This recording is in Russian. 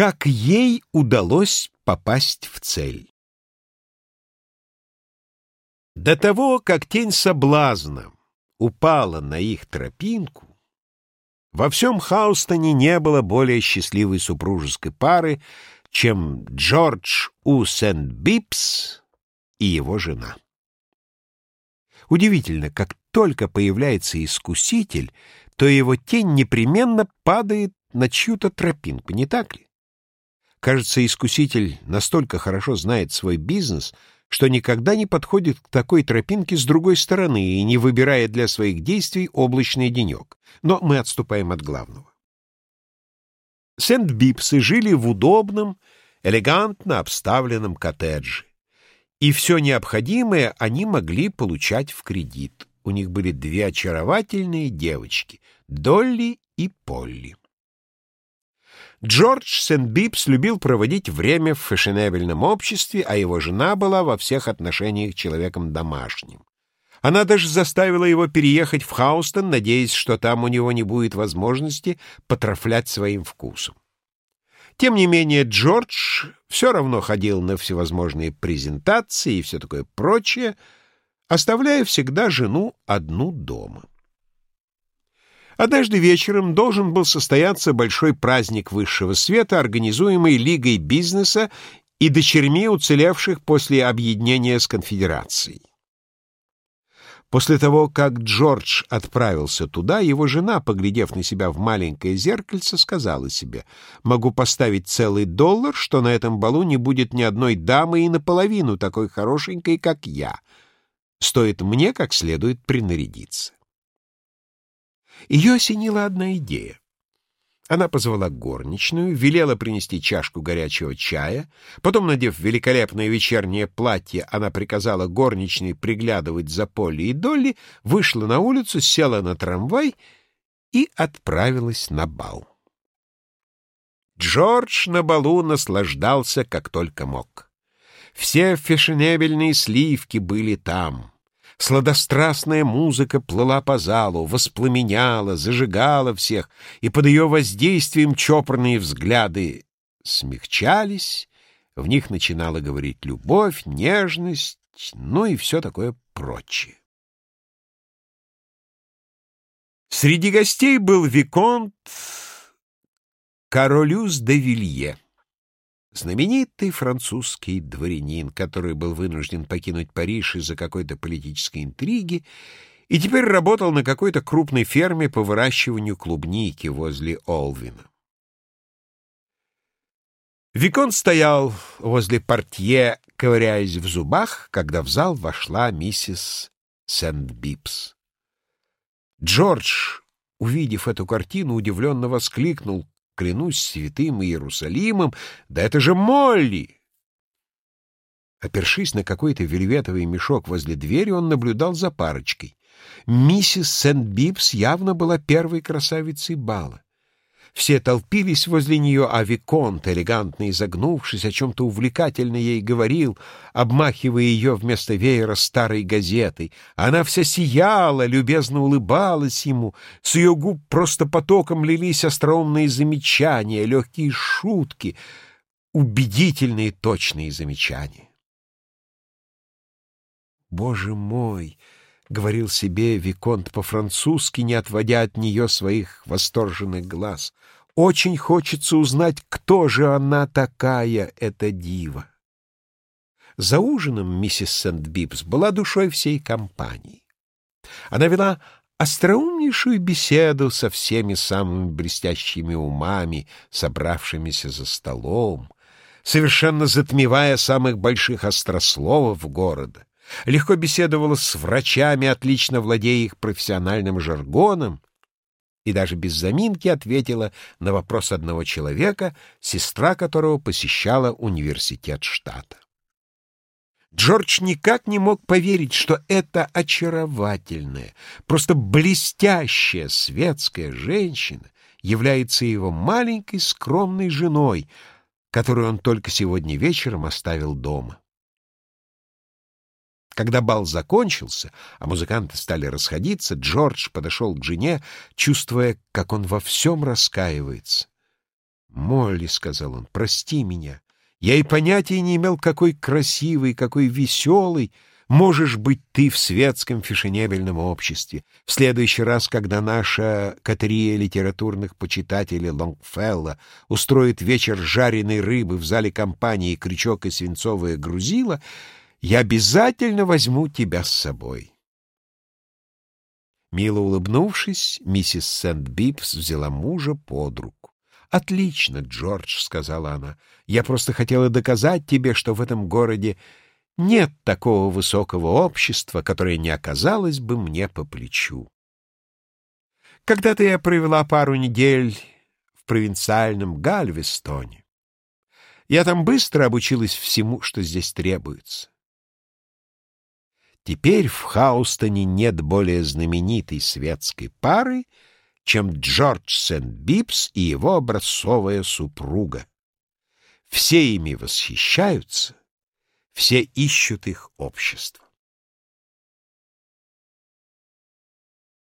Как ей удалось попасть в цель? До того, как тень соблазна упала на их тропинку, во всем Хаустоне не было более счастливой супружеской пары, чем Джордж У. Сент-Бипс и его жена. Удивительно, как только появляется искуситель, то его тень непременно падает на чью-то тропинку, не так ли? Кажется, искуситель настолько хорошо знает свой бизнес, что никогда не подходит к такой тропинке с другой стороны и не выбирает для своих действий облачный денек. Но мы отступаем от главного. Сент-Бипсы жили в удобном, элегантно обставленном коттедже. И все необходимое они могли получать в кредит. У них были две очаровательные девочки — Долли и Полли. Джордж Сент-Бипс любил проводить время в фешенебельном обществе, а его жена была во всех отношениях человеком домашним. Она даже заставила его переехать в Хаустон, надеясь, что там у него не будет возможности потрафлять своим вкусам. Тем не менее, Джордж все равно ходил на всевозможные презентации и все такое прочее, оставляя всегда жену одну дома. Однажды вечером должен был состояться большой праздник высшего света, организуемый Лигой бизнеса и дочерьми уцелевших после объединения с конфедерацией. После того, как Джордж отправился туда, его жена, поглядев на себя в маленькое зеркальце, сказала себе, «Могу поставить целый доллар, что на этом балу не будет ни одной дамы и наполовину такой хорошенькой, как я. Стоит мне как следует принарядиться». Ее осенила одна идея. Она позвала горничную, велела принести чашку горячего чая, потом, надев великолепное вечернее платье, она приказала горничной приглядывать за Полли и Долли, вышла на улицу, села на трамвай и отправилась на бал. Джордж на балу наслаждался как только мог. Все фешенебельные сливки были там. Сладострастная музыка плыла по залу, воспламеняла, зажигала всех, и под ее воздействием чопорные взгляды смягчались, в них начинала говорить любовь, нежность, ну и все такое прочее. Среди гостей был Виконт Каролюс де Вилье. Знаменитый французский дворянин, который был вынужден покинуть Париж из-за какой-то политической интриги и теперь работал на какой-то крупной ферме по выращиванию клубники возле Олвина. Виконт стоял возле портье, ковыряясь в зубах, когда в зал вошла миссис Сент-Бипс. Джордж, увидев эту картину, удивленно воскликнул клянусь святым Иерусалимом, да это же Молли! Опершись на какой-то вельветовый мешок возле двери, он наблюдал за парочкой. Миссис Сент-Бипс явно была первой красавицей бала. Все толпились возле нее, а Виконт, элегантно изогнувшись, о чем-то увлекательно ей говорил, обмахивая ее вместо веера старой газетой. Она вся сияла, любезно улыбалась ему, с ее губ просто потоком лились остроумные замечания, легкие шутки, убедительные точные замечания. «Боже мой!» — говорил себе Виконт по-французски, не отводя от нее своих восторженных глаз. «Очень хочется узнать, кто же она такая, эта дива». За ужином миссис Сент-Бипс была душой всей компании. Она вела остроумнейшую беседу со всеми самыми блестящими умами, собравшимися за столом, совершенно затмевая самых больших острословов города легко беседовала с врачами, отлично владея их профессиональным жаргоном, и даже без заминки ответила на вопрос одного человека, сестра которого посещала университет штата. Джордж никак не мог поверить, что эта очаровательная, просто блестящая светская женщина является его маленькой скромной женой, которую он только сегодня вечером оставил дома. Когда бал закончился, а музыканты стали расходиться, Джордж подошел к жене, чувствуя, как он во всем раскаивается. «Молли», — сказал он, — «прости меня. Я и понятия не имел, какой красивый, какой веселый можешь быть ты в светском фешенебельном обществе. В следующий раз, когда наша котерия литературных почитателей Лонгфелла устроит вечер жареной рыбы в зале компании «Крючок и свинцовое грузило», я обязательно возьму тебя с собой. Мило улыбнувшись, миссис Сент-Бипс взяла мужа под руку. «Отлично, Джордж», — сказала она. «Я просто хотела доказать тебе, что в этом городе нет такого высокого общества, которое не оказалось бы мне по плечу. Когда-то я провела пару недель в провинциальном Гальвестоне. Я там быстро обучилась всему, что здесь требуется. Теперь в Хаустоне нет более знаменитой светской пары, чем Джордж Сент-Бипс и его образцовая супруга. Все ими восхищаются, все ищут их общество.